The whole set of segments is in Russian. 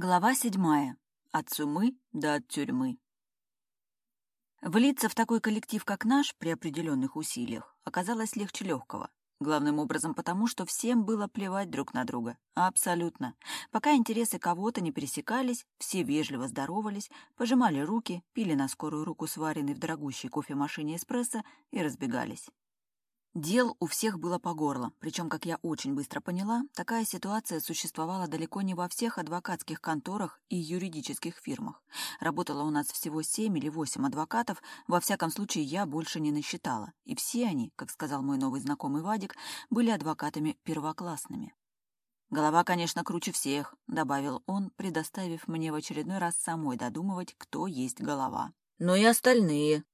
Глава седьмая. От сумы до от тюрьмы. Влиться в такой коллектив, как наш, при определенных усилиях, оказалось легче легкого. Главным образом потому, что всем было плевать друг на друга. Абсолютно. Пока интересы кого-то не пересекались, все вежливо здоровались, пожимали руки, пили на скорую руку сваренный в дорогущей кофемашине эспрессо и разбегались. Дел у всех было по горло, причем, как я очень быстро поняла, такая ситуация существовала далеко не во всех адвокатских конторах и юридических фирмах. Работало у нас всего семь или восемь адвокатов, во всяком случае я больше не насчитала, и все они, как сказал мой новый знакомый Вадик, были адвокатами первоклассными. «Голова, конечно, круче всех», — добавил он, предоставив мне в очередной раз самой додумывать, кто есть голова. «Но и остальные»,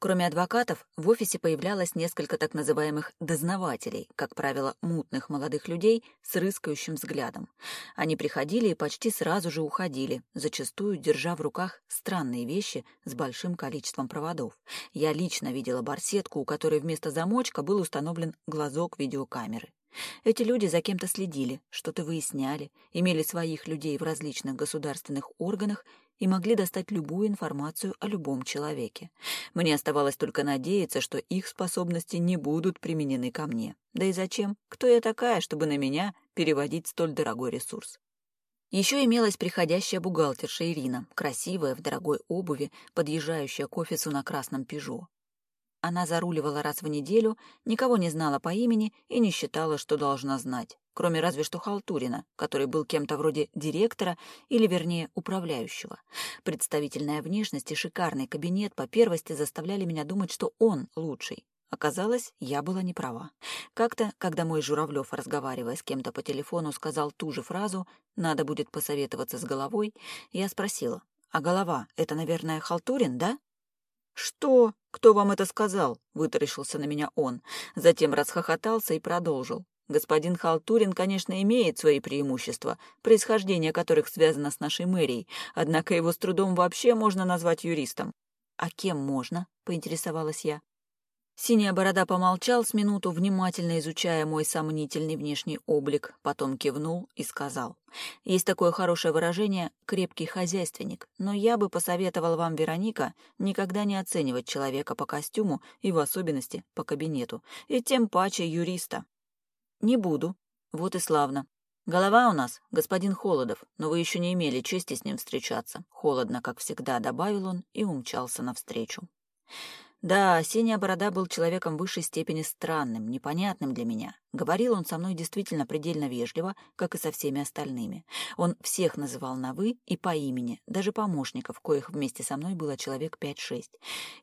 Кроме адвокатов, в офисе появлялось несколько так называемых «дознавателей», как правило, мутных молодых людей с рыскающим взглядом. Они приходили и почти сразу же уходили, зачастую держа в руках странные вещи с большим количеством проводов. Я лично видела барсетку, у которой вместо замочка был установлен глазок видеокамеры. Эти люди за кем-то следили, что-то выясняли, имели своих людей в различных государственных органах и могли достать любую информацию о любом человеке. Мне оставалось только надеяться, что их способности не будут применены ко мне. Да и зачем? Кто я такая, чтобы на меня переводить столь дорогой ресурс? Еще имелась приходящая бухгалтерша Ирина, красивая, в дорогой обуви, подъезжающая к офису на красном «Пежо». А Она заруливала раз в неделю, никого не знала по имени и не считала, что должна знать, кроме разве что Халтурина, который был кем-то вроде директора или, вернее, управляющего. Представительная внешность и шикарный кабинет по первости заставляли меня думать, что он лучший. Оказалось, я была не права. Как-то, когда мой Журавлев, разговаривая с кем-то по телефону, сказал ту же фразу «надо будет посоветоваться с головой», я спросила «а голова — это, наверное, Халтурин, да?» «Что? Кто вам это сказал?» — вытаращился на меня он. Затем расхохотался и продолжил. Господин Халтурин, конечно, имеет свои преимущества, происхождение которых связано с нашей мэрией, однако его с трудом вообще можно назвать юристом. «А кем можно?» — поинтересовалась я. Синяя борода помолчал с минуту, внимательно изучая мой сомнительный внешний облик, потом кивнул и сказал. «Есть такое хорошее выражение «крепкий хозяйственник», но я бы посоветовал вам, Вероника, никогда не оценивать человека по костюму и в особенности по кабинету, и тем паче юриста». «Не буду». «Вот и славно», «Голова у нас, господин Холодов, но вы еще не имели чести с ним встречаться», — холодно, как всегда, добавил он и умчался навстречу. Да, синяя борода был человеком высшей степени странным, непонятным для меня. Говорил он со мной действительно предельно вежливо, как и со всеми остальными. Он всех называл на «вы» и по имени, даже помощников, коих вместе со мной было человек 5-6.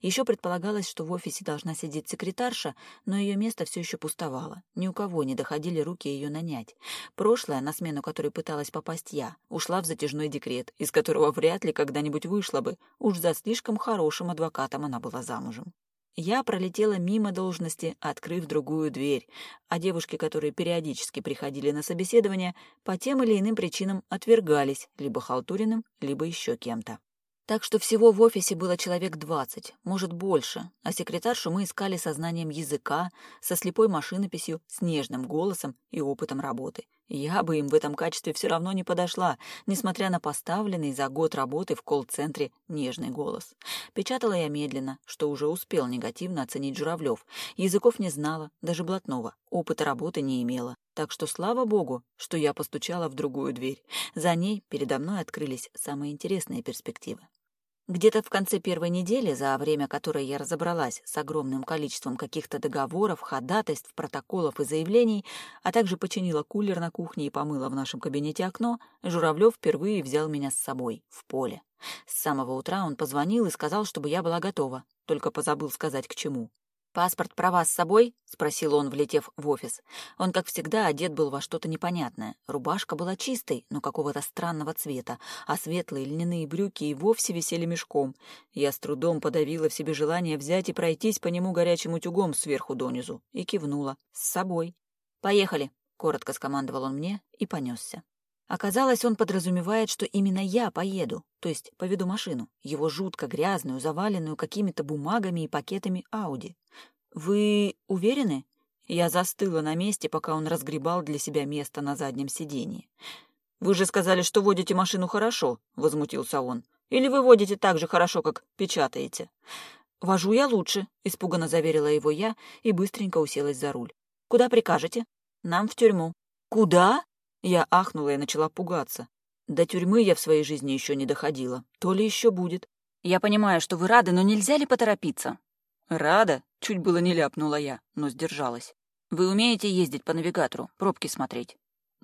Еще предполагалось, что в офисе должна сидеть секретарша, но ее место все еще пустовало. Ни у кого не доходили руки ее нанять. Прошлое, на смену которой пыталась попасть я, ушла в затяжной декрет, из которого вряд ли когда-нибудь вышла бы. Уж за слишком хорошим адвокатом она была замужем. Я пролетела мимо должности, открыв другую дверь, а девушки, которые периодически приходили на собеседование, по тем или иным причинам отвергались либо Халтуриным, либо еще кем-то. Так что всего в офисе было человек 20, может больше, а секретаршу мы искали со знанием языка, со слепой машинописью, с нежным голосом и опытом работы. Я бы им в этом качестве все равно не подошла, несмотря на поставленный за год работы в колл-центре нежный голос. Печатала я медленно, что уже успел негативно оценить Журавлев. Языков не знала, даже блатного, опыта работы не имела. Так что слава богу, что я постучала в другую дверь. За ней передо мной открылись самые интересные перспективы. Где-то в конце первой недели, за время которой я разобралась с огромным количеством каких-то договоров, ходатайств, протоколов и заявлений, а также починила кулер на кухне и помыла в нашем кабинете окно, Журавлев впервые взял меня с собой, в поле. С самого утра он позвонил и сказал, чтобы я была готова, только позабыл сказать к чему. «Паспорт права с собой?» — спросил он, влетев в офис. Он, как всегда, одет был во что-то непонятное. Рубашка была чистой, но какого-то странного цвета, а светлые льняные брюки и вовсе висели мешком. Я с трудом подавила в себе желание взять и пройтись по нему горячим утюгом сверху донизу и кивнула. «С собой». «Поехали!» — коротко скомандовал он мне и понесся. Оказалось, он подразумевает, что именно я поеду, то есть поведу машину, его жутко грязную, заваленную какими-то бумагами и пакетами Ауди. «Вы уверены?» Я застыла на месте, пока он разгребал для себя место на заднем сидении. «Вы же сказали, что водите машину хорошо», — возмутился он. «Или вы водите так же хорошо, как печатаете?» «Вожу я лучше», — испуганно заверила его я и быстренько уселась за руль. «Куда прикажете?» «Нам в тюрьму». «Куда?» Я ахнула и начала пугаться. До тюрьмы я в своей жизни еще не доходила. То ли еще будет. Я понимаю, что вы рады, но нельзя ли поторопиться? Рада? Чуть было не ляпнула я, но сдержалась. Вы умеете ездить по навигатору, пробки смотреть?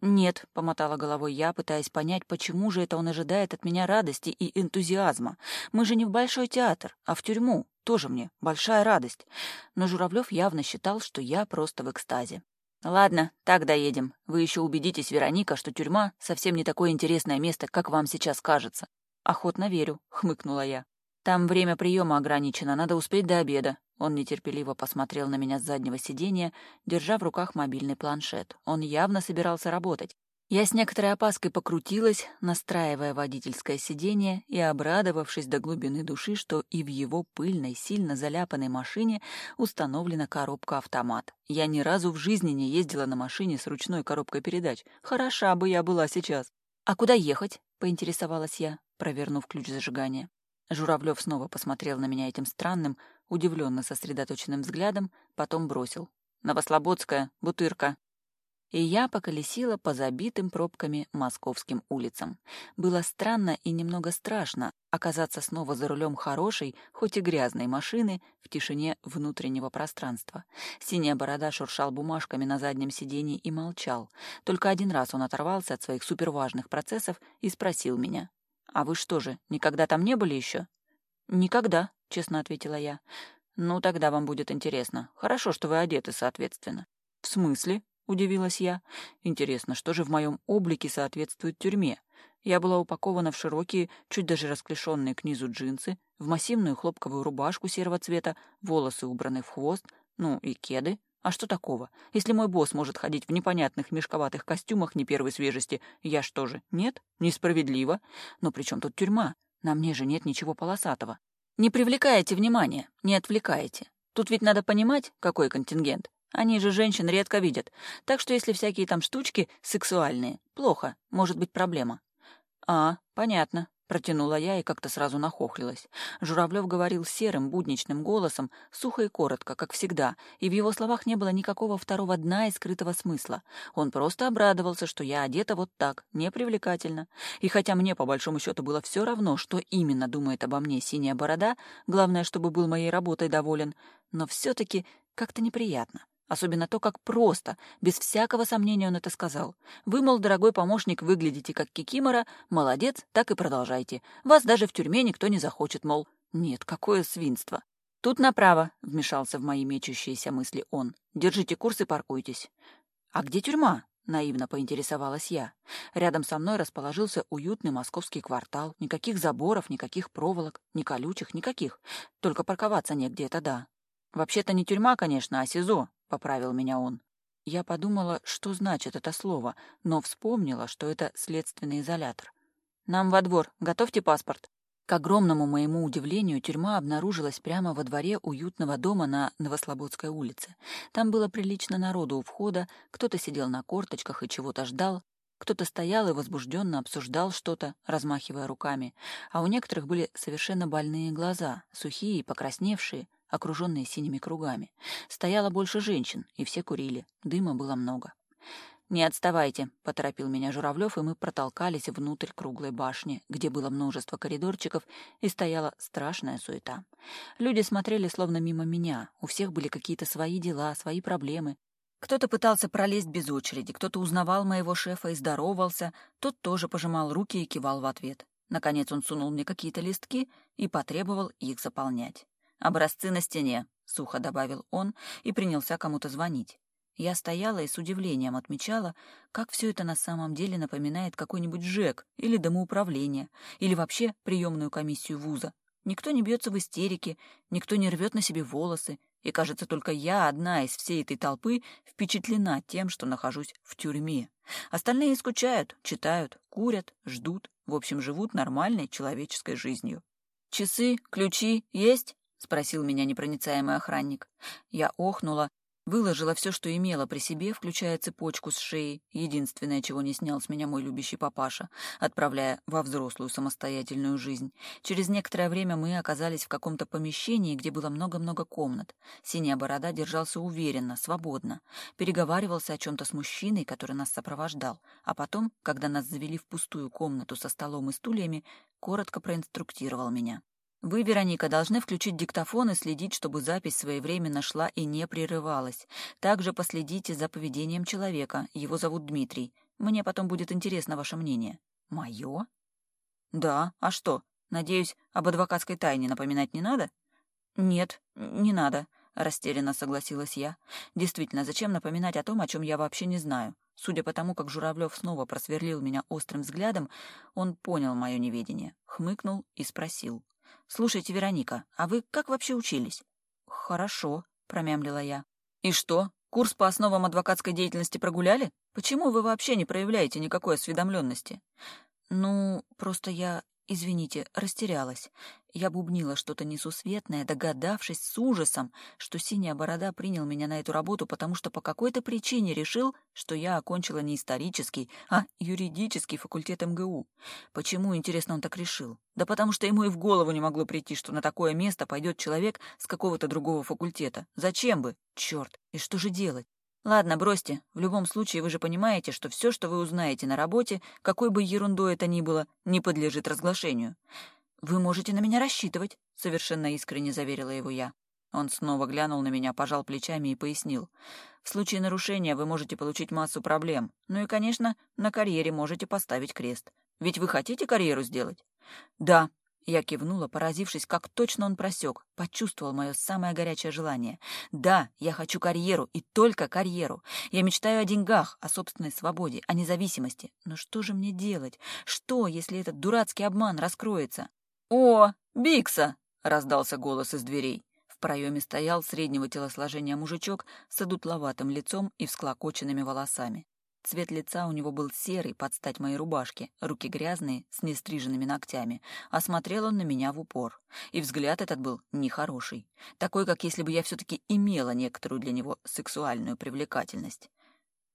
«Нет», — помотала головой я, пытаясь понять, почему же это он ожидает от меня радости и энтузиазма. «Мы же не в Большой театр, а в тюрьму. Тоже мне большая радость». Но Журавлев явно считал, что я просто в экстазе. Ладно, так доедем. Вы еще убедитесь, Вероника, что тюрьма совсем не такое интересное место, как вам сейчас кажется. Охотно верю, хмыкнула я. Там время приема ограничено, надо успеть до обеда. Он нетерпеливо посмотрел на меня с заднего сиденья, держа в руках мобильный планшет. Он явно собирался работать. Я с некоторой опаской покрутилась, настраивая водительское сиденье и обрадовавшись до глубины души, что и в его пыльной, сильно заляпанной машине установлена коробка-автомат. Я ни разу в жизни не ездила на машине с ручной коробкой передач. Хороша бы я была сейчас. «А куда ехать?» — поинтересовалась я, провернув ключ зажигания. Журавлев снова посмотрел на меня этим странным, удивленно сосредоточенным взглядом, потом бросил. «Новослободская, бутырка» и я поколесила по забитым пробками московским улицам. Было странно и немного страшно оказаться снова за рулем хорошей, хоть и грязной машины в тишине внутреннего пространства. Синяя борода шуршал бумажками на заднем сидении и молчал. Только один раз он оторвался от своих суперважных процессов и спросил меня. «А вы что же, никогда там не были еще?» «Никогда», — честно ответила я. «Ну, тогда вам будет интересно. Хорошо, что вы одеты, соответственно». «В смысле?» — удивилась я. «Интересно, что же в моем облике соответствует тюрьме?» Я была упакована в широкие, чуть даже расклешенные к низу джинсы, в массивную хлопковую рубашку серого цвета, волосы убраны в хвост, ну и кеды. А что такого? Если мой босс может ходить в непонятных мешковатых костюмах не первой свежести, я что же, нет? Несправедливо. Но при чем тут тюрьма? На мне же нет ничего полосатого. Не привлекаете внимания, не отвлекаете. Тут ведь надо понимать, какой контингент. Они же женщин редко видят, так что если всякие там штучки сексуальные, плохо, может быть проблема». «А, понятно», — протянула я и как-то сразу нахохлилась. Журавлев говорил серым, будничным голосом, сухо и коротко, как всегда, и в его словах не было никакого второго дна и скрытого смысла. Он просто обрадовался, что я одета вот так, непривлекательно. И хотя мне, по большому счету, было все равно, что именно думает обо мне синяя борода, главное, чтобы был моей работой доволен, но все-таки как-то неприятно особенно то, как просто, без всякого сомнения он это сказал. Вы, мол, дорогой помощник, выглядите как Кикимора, молодец, так и продолжайте. Вас даже в тюрьме никто не захочет, мол, нет, какое свинство. «Тут направо», — вмешался в мои мечущиеся мысли он. «Держите курс и паркуйтесь». «А где тюрьма?» — наивно поинтересовалась я. Рядом со мной расположился уютный московский квартал. Никаких заборов, никаких проволок, ни колючих, никаких. Только парковаться негде, это да. Вообще-то не тюрьма, конечно, а СИЗО поправил меня он. Я подумала, что значит это слово, но вспомнила, что это следственный изолятор. «Нам во двор, готовьте паспорт». К огромному моему удивлению, тюрьма обнаружилась прямо во дворе уютного дома на Новослободской улице. Там было прилично народу у входа, кто-то сидел на корточках и чего-то ждал, кто-то стоял и возбужденно обсуждал что-то, размахивая руками, а у некоторых были совершенно больные глаза, сухие и покрасневшие, окруженная синими кругами. Стояло больше женщин, и все курили. Дыма было много. «Не отставайте», — поторопил меня Журавлев, и мы протолкались внутрь круглой башни, где было множество коридорчиков, и стояла страшная суета. Люди смотрели словно мимо меня, у всех были какие-то свои дела, свои проблемы. Кто-то пытался пролезть без очереди, кто-то узнавал моего шефа и здоровался, тот тоже пожимал руки и кивал в ответ. Наконец он сунул мне какие-то листки и потребовал их заполнять. «Образцы на стене», — сухо добавил он и принялся кому-то звонить. Я стояла и с удивлением отмечала, как все это на самом деле напоминает какой-нибудь ЖЭК или домоуправление, или вообще приемную комиссию вуза. Никто не бьется в истерике, никто не рвет на себе волосы, и, кажется, только я одна из всей этой толпы впечатлена тем, что нахожусь в тюрьме. Остальные скучают, читают, курят, ждут, в общем, живут нормальной человеческой жизнью. «Часы, ключи есть?» — спросил меня непроницаемый охранник. Я охнула, выложила все, что имела при себе, включая цепочку с шеи, единственное, чего не снял с меня мой любящий папаша, отправляя во взрослую самостоятельную жизнь. Через некоторое время мы оказались в каком-то помещении, где было много-много комнат. Синяя борода держался уверенно, свободно, переговаривался о чем-то с мужчиной, который нас сопровождал, а потом, когда нас завели в пустую комнату со столом и стульями, коротко проинструктировал меня. Вы, Вероника, должны включить диктофон и следить, чтобы запись своевременно шла и не прерывалась. Также последите за поведением человека. Его зовут Дмитрий. Мне потом будет интересно ваше мнение. Мое? Да, а что? Надеюсь, об адвокатской тайне напоминать не надо? Нет, не надо, растерянно согласилась я. Действительно, зачем напоминать о том, о чем я вообще не знаю? Судя по тому, как Журавлев снова просверлил меня острым взглядом, он понял мое неведение, хмыкнул и спросил. «Слушайте, Вероника, а вы как вообще учились?» «Хорошо», — промямлила я. «И что, курс по основам адвокатской деятельности прогуляли? Почему вы вообще не проявляете никакой осведомленности?» «Ну, просто я... Извините, растерялась. Я бубнила что-то несусветное, догадавшись с ужасом, что синяя борода принял меня на эту работу, потому что по какой-то причине решил, что я окончила не исторический, а юридический факультет МГУ. Почему, интересно, он так решил? Да потому что ему и в голову не могло прийти, что на такое место пойдет человек с какого-то другого факультета. Зачем бы? Черт, и что же делать? Ладно, бросьте. В любом случае, вы же понимаете, что все, что вы узнаете на работе, какой бы ерундой это ни было, не подлежит разглашению. Вы можете на меня рассчитывать, — совершенно искренне заверила его я. Он снова глянул на меня, пожал плечами и пояснил. В случае нарушения вы можете получить массу проблем. Ну и, конечно, на карьере можете поставить крест. Ведь вы хотите карьеру сделать? Да, я кивнула, поразившись, как точно он просек, почувствовал мое самое горячее желание. Да, я хочу карьеру, и только карьеру. Я мечтаю о деньгах, о собственной свободе, о независимости. Но что же мне делать? Что, если этот дурацкий обман раскроется? «О, Бикса!» — раздался голос из дверей. В проеме стоял среднего телосложения мужичок с одутловатым лицом и всклокоченными волосами. Цвет лица у него был серый, под стать моей рубашке, руки грязные, с нестриженными ногтями. А Осмотрел он на меня в упор. И взгляд этот был нехороший. Такой, как если бы я все-таки имела некоторую для него сексуальную привлекательность.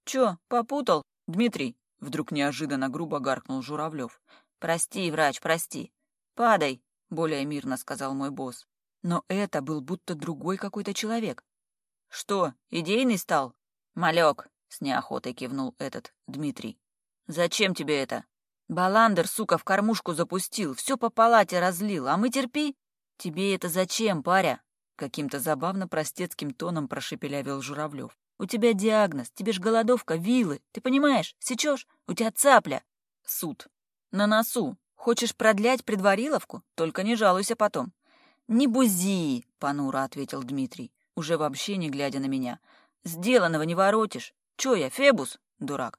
«Че, попутал? Дмитрий!» Вдруг неожиданно грубо гаркнул Журавлев. «Прости, врач, прости. Падай!» — более мирно сказал мой босс. Но это был будто другой какой-то человек. «Что, идейный стал?» «Малек, с неохотой кивнул этот Дмитрий. «Зачем тебе это? Баландер, сука, в кормушку запустил, все по палате разлил, а мы терпи. Тебе это зачем, паря?» Каким-то забавно простецким тоном прошепелявил Журавлев. «У тебя диагноз, тебе ж голодовка, вилы, ты понимаешь, сечешь, у тебя цапля». «Суд. На носу. Хочешь продлять предвариловку? Только не жалуйся потом». «Не бузи!» — понуро ответил Дмитрий, уже вообще не глядя на меня. «Сделанного не воротишь. Чё я, Фебус, дурак?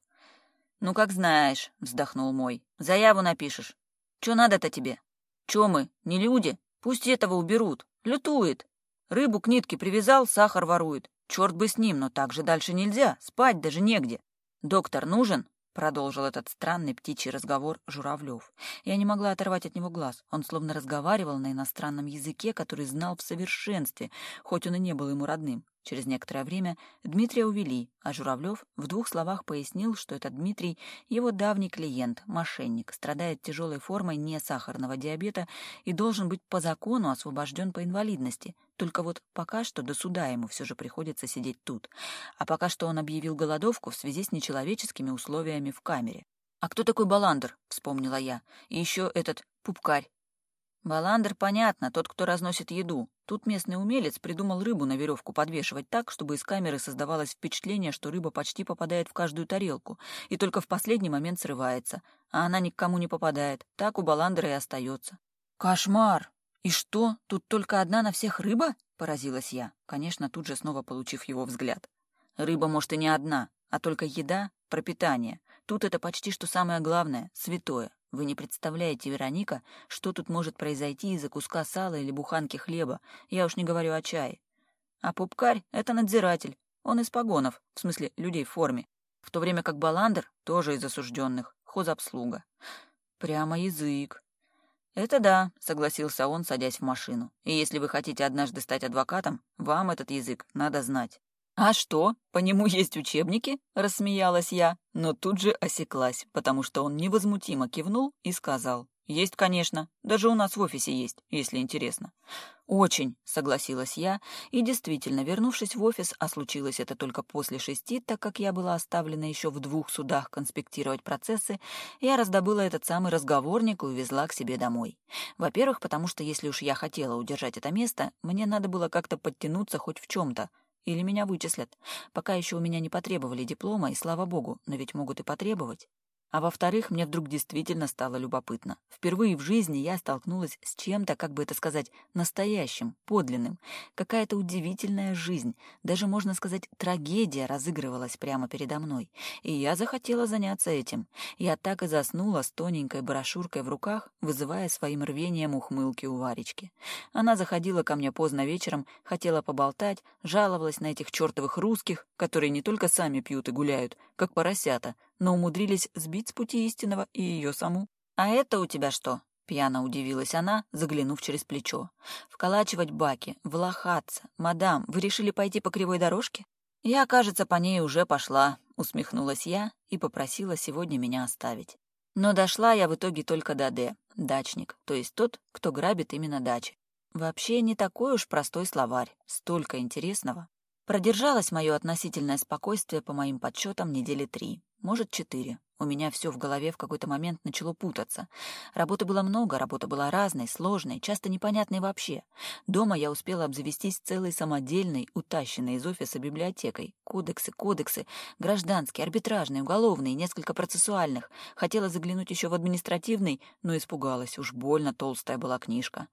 Ну, как знаешь, вздохнул мой. Заяву напишешь. Чё надо-то тебе? Чё мы, не люди? Пусть этого уберут. Лютует. Рыбу к нитке привязал, сахар ворует. Черт бы с ним, но так же дальше нельзя. Спать даже негде. Доктор нужен? Продолжил этот странный птичий разговор Журавлев. Я не могла оторвать от него глаз. Он словно разговаривал на иностранном языке, который знал в совершенстве, хоть он и не был ему родным. Через некоторое время Дмитрия увели, а Журавлев в двух словах пояснил, что это Дмитрий — его давний клиент, мошенник, страдает тяжелой формой несахарного диабета и должен быть по закону освобожден по инвалидности. Только вот пока что до суда ему все же приходится сидеть тут. А пока что он объявил голодовку в связи с нечеловеческими условиями в камере. «А кто такой Баландр?» — вспомнила я. «И еще этот пупкарь. Валандер, понятно, тот, кто разносит еду. Тут местный умелец придумал рыбу на веревку подвешивать так, чтобы из камеры создавалось впечатление, что рыба почти попадает в каждую тарелку и только в последний момент срывается, а она никому не попадает. Так у Баландера и остается. Кошмар! И что, тут только одна на всех рыба? Поразилась я, конечно, тут же снова получив его взгляд. Рыба, может, и не одна, а только еда, пропитание. Тут это почти что самое главное, святое. Вы не представляете, Вероника, что тут может произойти из-за куска сала или буханки хлеба. Я уж не говорю о чае. А пупкарь — это надзиратель. Он из погонов, в смысле людей в форме. В то время как Баландер тоже из осужденных, хозобслуга. Прямо язык. «Это да», — согласился он, садясь в машину. «И если вы хотите однажды стать адвокатом, вам этот язык надо знать». «А что, по нему есть учебники?» – рассмеялась я, но тут же осеклась, потому что он невозмутимо кивнул и сказал. «Есть, конечно. Даже у нас в офисе есть, если интересно». «Очень», — согласилась я, и действительно, вернувшись в офис, а случилось это только после шести, так как я была оставлена еще в двух судах конспектировать процессы, я раздобыла этот самый разговорник и увезла к себе домой. Во-первых, потому что если уж я хотела удержать это место, мне надо было как-то подтянуться хоть в чем-то, или меня вычислят. Пока еще у меня не потребовали диплома, и слава богу, но ведь могут и потребовать. А во-вторых, мне вдруг действительно стало любопытно. Впервые в жизни я столкнулась с чем-то, как бы это сказать, настоящим, подлинным. Какая-то удивительная жизнь, даже, можно сказать, трагедия разыгрывалась прямо передо мной. И я захотела заняться этим. Я так и заснула с тоненькой брошюркой в руках, вызывая своим рвением ухмылки у Варечки. Она заходила ко мне поздно вечером, хотела поболтать, жаловалась на этих чертовых русских, которые не только сами пьют и гуляют, как поросята, но умудрились сбить с пути истинного и ее саму. «А это у тебя что?» — пьяно удивилась она, заглянув через плечо. «Вколачивать баки, влахаться. Мадам, вы решили пойти по кривой дорожке?» «Я, кажется, по ней уже пошла», — усмехнулась я и попросила сегодня меня оставить. Но дошла я в итоге только до Д, дачник, то есть тот, кто грабит именно дачи. Вообще не такой уж простой словарь, столько интересного. Продержалось мое относительное спокойствие, по моим подсчетам, недели три, может, четыре. У меня все в голове в какой-то момент начало путаться. Работы было много, работа была разной, сложной, часто непонятной вообще. Дома я успела обзавестись целой самодельной, утащенной из офиса библиотекой. Кодексы, кодексы, гражданские, арбитражные, уголовные, несколько процессуальных. Хотела заглянуть еще в административный, но испугалась, уж больно толстая была книжка.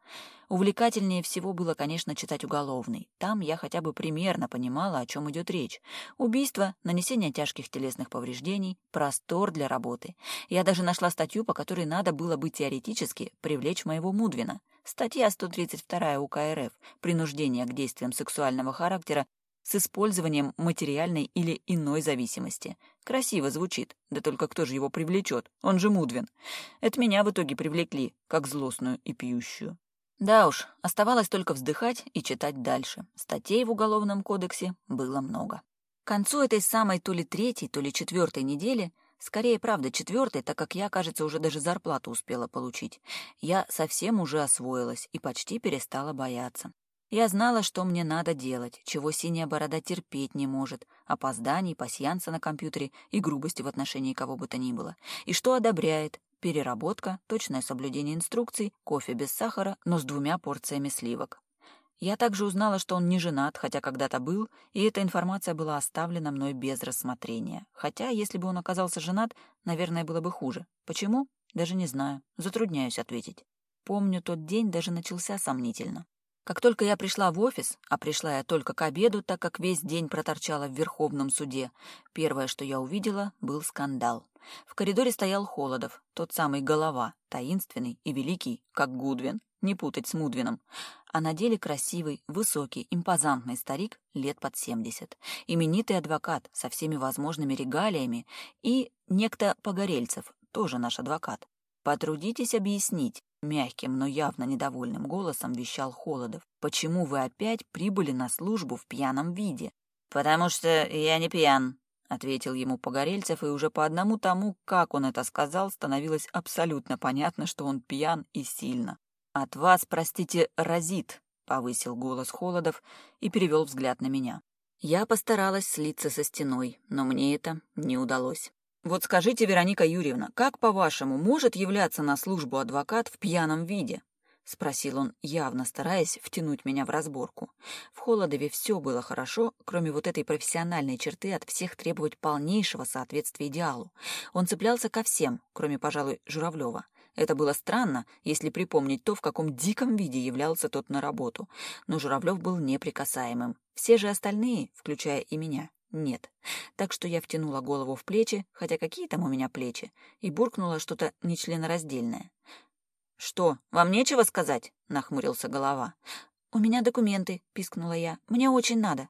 Увлекательнее всего было, конечно, читать уголовный. Там я хотя бы примерно понимала, о чем идет речь. Убийство, нанесение тяжких телесных повреждений, простор для работы. Я даже нашла статью, по которой надо было бы теоретически привлечь моего Мудвина. Статья 132 УК РФ «Принуждение к действиям сексуального характера с использованием материальной или иной зависимости. Красиво звучит, да только кто же его привлечет? Он же Мудвин. Это меня в итоге привлекли, как злостную и пьющую. Да уж, оставалось только вздыхать и читать дальше. Статей в Уголовном кодексе было много. К концу этой самой то ли третьей, то ли четвертой недели, скорее, правда, четвертой, так как я, кажется, уже даже зарплату успела получить, я совсем уже освоилась и почти перестала бояться. Я знала, что мне надо делать, чего синяя борода терпеть не может, опозданий, пасьянца на компьютере и грубости в отношении кого бы то ни было, и что одобряет, переработка, точное соблюдение инструкций, кофе без сахара, но с двумя порциями сливок. Я также узнала, что он не женат, хотя когда-то был, и эта информация была оставлена мной без рассмотрения. Хотя, если бы он оказался женат, наверное, было бы хуже. Почему? Даже не знаю. Затрудняюсь ответить. Помню, тот день даже начался сомнительно. Как только я пришла в офис, а пришла я только к обеду, так как весь день проторчала в Верховном суде, первое, что я увидела, был скандал. В коридоре стоял Холодов, тот самый голова, таинственный и великий, как Гудвин, не путать с Мудвином, а на деле красивый, высокий, импозантный старик лет под 70, именитый адвокат со всеми возможными регалиями и некто Погорельцев, тоже наш адвокат. Потрудитесь объяснить, мягким, но явно недовольным голосом вещал Холодов. «Почему вы опять прибыли на службу в пьяном виде?» «Потому что я не пьян», — ответил ему Погорельцев, и уже по одному тому, как он это сказал, становилось абсолютно понятно, что он пьян и сильно. «От вас, простите, разит», — повысил голос Холодов и перевел взгляд на меня. Я постаралась слиться со стеной, но мне это не удалось. Вот скажите, Вероника Юрьевна, как, по-вашему, может являться на службу адвокат в пьяном виде? — спросил он, явно стараясь втянуть меня в разборку. В Холодове все было хорошо, кроме вот этой профессиональной черты от всех требовать полнейшего соответствия идеалу. Он цеплялся ко всем, кроме, пожалуй, Журавлева. Это было странно, если припомнить то, в каком диком виде являлся тот на работу. Но Журавлев был неприкасаемым. Все же остальные, включая и меня, нет. Так что я втянула голову в плечи, хотя какие там у меня плечи, и буркнула что-то нечленораздельное. «Что, вам нечего сказать?» — нахмурился голова. «У меня документы», — пискнула я. «Мне очень надо».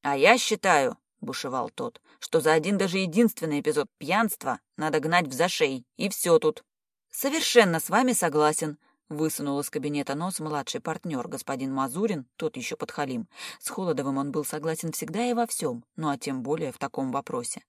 «А я считаю», — бушевал тот, «что за один даже единственный эпизод пьянства надо гнать в зашей, и все тут». «Совершенно с вами согласен», Высунул из кабинета нос младший партнер, господин Мазурин, тот еще подхалим. С Холодовым он был согласен всегда и во всем, ну а тем более в таком вопросе.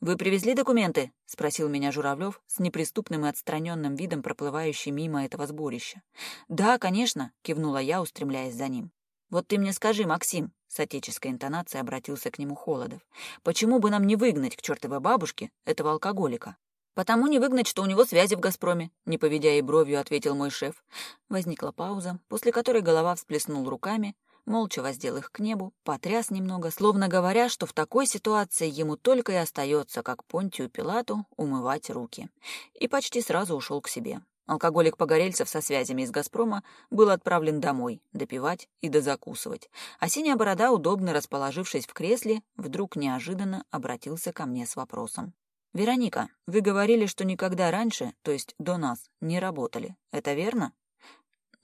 «Вы привезли документы?» — спросил меня Журавлев с неприступным и отстраненным видом, проплывающий мимо этого сборища. «Да, конечно», — кивнула я, устремляясь за ним. «Вот ты мне скажи, Максим», — с отеческой интонацией обратился к нему Холодов, «почему бы нам не выгнать к чертовой бабушке этого алкоголика?» «Потому не выгнать, что у него связи в «Газпроме», — не поведя и бровью, ответил мой шеф. Возникла пауза, после которой голова всплеснул руками, молча воздел их к небу, потряс немного, словно говоря, что в такой ситуации ему только и остается, как Понтию Пилату, умывать руки. И почти сразу ушел к себе. Алкоголик Погорельцев со связями из «Газпрома» был отправлен домой, допивать и дозакусывать. А синяя борода, удобно расположившись в кресле, вдруг неожиданно обратился ко мне с вопросом. «Вероника, вы говорили, что никогда раньше, то есть до нас, не работали. Это верно?»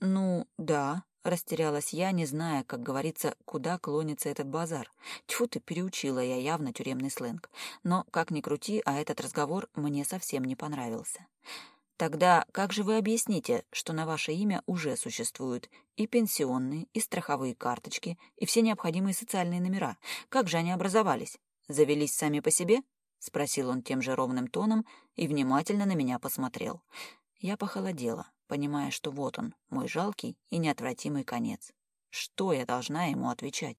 «Ну, да», — растерялась я, не зная, как говорится, куда клонится этот базар. Тьфу ты, переучила я явно тюремный сленг. Но, как ни крути, а этот разговор мне совсем не понравился. Тогда как же вы объясните, что на ваше имя уже существуют и пенсионные, и страховые карточки, и все необходимые социальные номера? Как же они образовались? Завелись сами по себе? — спросил он тем же ровным тоном и внимательно на меня посмотрел. Я похолодела, понимая, что вот он, мой жалкий и неотвратимый конец. Что я должна ему отвечать?